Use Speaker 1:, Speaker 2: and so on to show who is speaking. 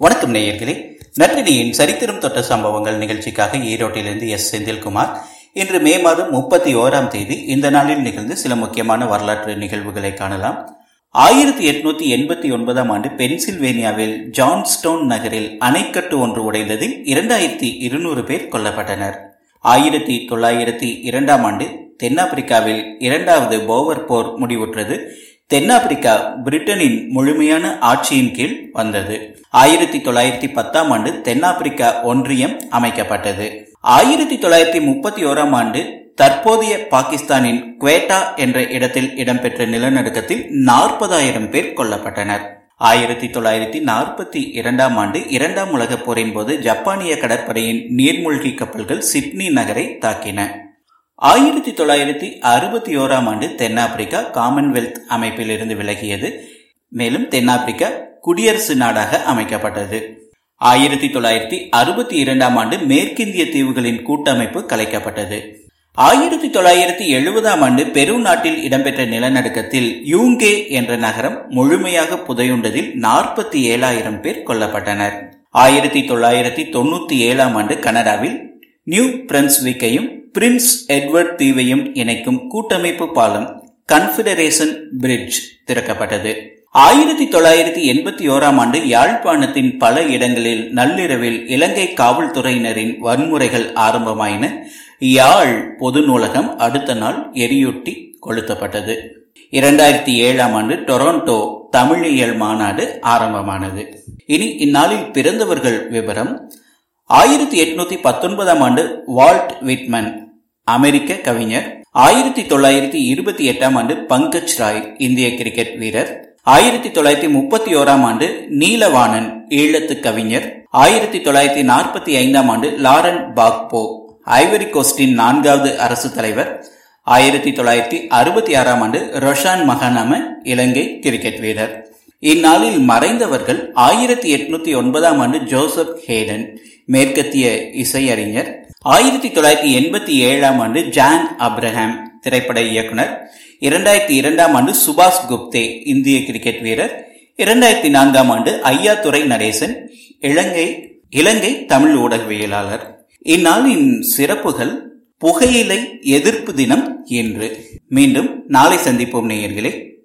Speaker 1: வணக்கம் நேயர்களே. நற்றினியின் சரித்திரம் தொட்ட சம்பவங்கள் நிகழ்ச்சிக்காக ஈரோட்டிலிருந்து எஸ். செந்தில்குமார். இன்று மே மாதம் முப்பத்தி ஓராம் தேதி இந்த நாளில் நிகழ்ந்து சில முக்கியமான வரலாற்று நிகழ்வுகளை காணலாம். ஆயிரத்தி எட்நூத்தி எண்பத்தி ஒன்பதாம் ஆண்டு பென்சில்வேனியாவில் ஜான்ஸ்டோன் நகரில் அணைக்கட்டு ஒன்று உடைந்ததில் இரண்டாயிரத்தி இருநூறு பேர் கொல்லப்பட்டனர். ஆயிரத்தி தொள்ளாயிரத்தி இரண்டாம் ஆண்டு தென்னாப்பிரிக்காவில் இரண்டாவது போவர் போர் முடிவுற்றது. தென்னாப்பிரிக்கா பிரிட்டனின் முழுமையான ஆட்சியின் கீழ் வந்தது. ஆயிரத்தி தொள்ளாயிரத்தி பத்தாம் ஆண்டு தென்னாப்பிரிக்கா ஒன்றியம் அமைக்கப்பட்டது. ஆயிரத்தி தொள்ளாயிரத்தி முப்பத்தி ஓராம் ஆண்டு தற்போதைய பாகிஸ்தானின் குவேட்டா என்ற இடத்தில் இடம்பெற்ற நிலநடுக்கத்தில் நாற்பதாயிரம் பேர் கொல்லப்பட்டனர். ஆயிரத்தி தொள்ளாயிரத்தி நாற்பத்தி இரண்டாம் ஆண்டு இரண்டாம் உலகப் போரின் போது ஜப்பானிய கடற்படையின் நீர்மூழ்கி கப்பல்கள் சிட்னி நகரை தாக்கின. ஆயிரத்தி தொள்ளாயிரத்தி அறுபத்தி ஓராம் ஆண்டு தென்னாப்பிரிக்கா காமன்வெல்த் அமைப்பில் இருந்து விலகியது. மேலும் தென்னாப்பிரிக்கா குடியரசு நாடாக அமைக்கப்பட்டது. ஆயிரத்தி தொள்ளாயிரத்தி அறுபத்தி இரண்டாம் ஆண்டு மேற்கிந்திய தீவுகளின் கூட்டமைப்பு கலைக்கப்பட்டது. ஆயிரத்தி தொள்ளாயிரத்தி எழுபதாம் ஆண்டு பெரு நாட்டில் இடம்பெற்ற நிலநடுக்கத்தில் யூங்கே என்ற நகரம் முழுமையாக புதையுண்டதில் நாற்பத்தி ஏழாயிரம் பேர் கொல்லப்பட்டனர். ஆயிரத்தி தொள்ளாயிரத்தி தொண்ணூத்தி ஏழாம் ஆண்டு கனடாவில் நியூ பிரன்ஸ்விக்கையும் பிரின்ஸ் எட்வர்ட் தீவையும் இணைக்கும் கூட்டமைப்பு பாலம் கன்பிடரேஷன் பிரிட்ஜ் திறக்கப்பட்டது. ஆயிரத்தி தொள்ளாயிரத்தி எண்பத்தி ஓராம் ஆண்டு யாழ்ப்பாணத்தின் பல இடங்களில் நள்ளிரவில் இலங்கை காவல்துறையினரின் வன்முறைகள் ஆரம்பமாயின. யாழ் பொது நூலகம் அடுத்த நாள் எரியூட்டி கொளுத்தப்பட்டது. இரண்டாயிரத்தி ஏழாம் ஆண்டு டொரண்டோ தமிழியல் மாநாடு ஆரம்பமானது. இனி இந்நாளில் பிறந்தவர்கள் விவரம். ஆயிரத்தி எட்நூத்தி பத்தொன்பதாம் ஆண்டு வால்ட் விட்மன் அமெரிக்க கவிஞர். ஆயிரத்தி தொள்ளாயிரத்தி இருபத்தி எட்டாம் ஆண்டு பங்கஜ் ராய் இந்திய கிரிக்கெட் வீரர். ஆயிரத்தி தொள்ளாயிரத்தி முப்பத்தி ஓராம் ஆண்டு நீலவாணன் ஈழத்து கவிஞர். ஆயிரத்தி தொள்ளாயிரத்தி நாற்பத்தி ஐந்தாம் ஆண்டு லாரன் பாக்போ ஐவரி கோஸ்டின் நான்காவது அரசு தலைவர். ஆயிரத்தி தொள்ளாயிரத்தி அறுபத்தி ஆறாம் ஆண்டு ரொஷான் மகானாம இலங்கை கிரிக்கெட் வீரர். இந்நாளில் மறைந்தவர்கள் ஆயிரத்தி எட்நூத்தி ஒன்பதாம் ஆண்டு ஜோசப் ஹேடன் மேற்கத்திய இசையறிஞர். ஆயிரத்தி தொள்ளாயிரத்தி எண்பத்தி ஏழாம் ஆண்டு ஜான் அப்ரஹாம் திரைப்பட இயக்குனர். இரண்டாயிரத்தி இரண்டாம் ஆண்டு சுபாஷ் குப்தே இந்திய கிரிக்கெட் வீரர். இரண்டாயிரத்தி நான்காம் ஆண்டு ஐயாத்துறை நடேசன் இலங்கை இலங்கை தமிழ் ஊடகவியலாளர். இந்நாளின் சிறப்புகள் புகையிலை எதிர்ப்பு தினம் என்று. மீண்டும் நாளை சந்திப்போம் நேயர்களே.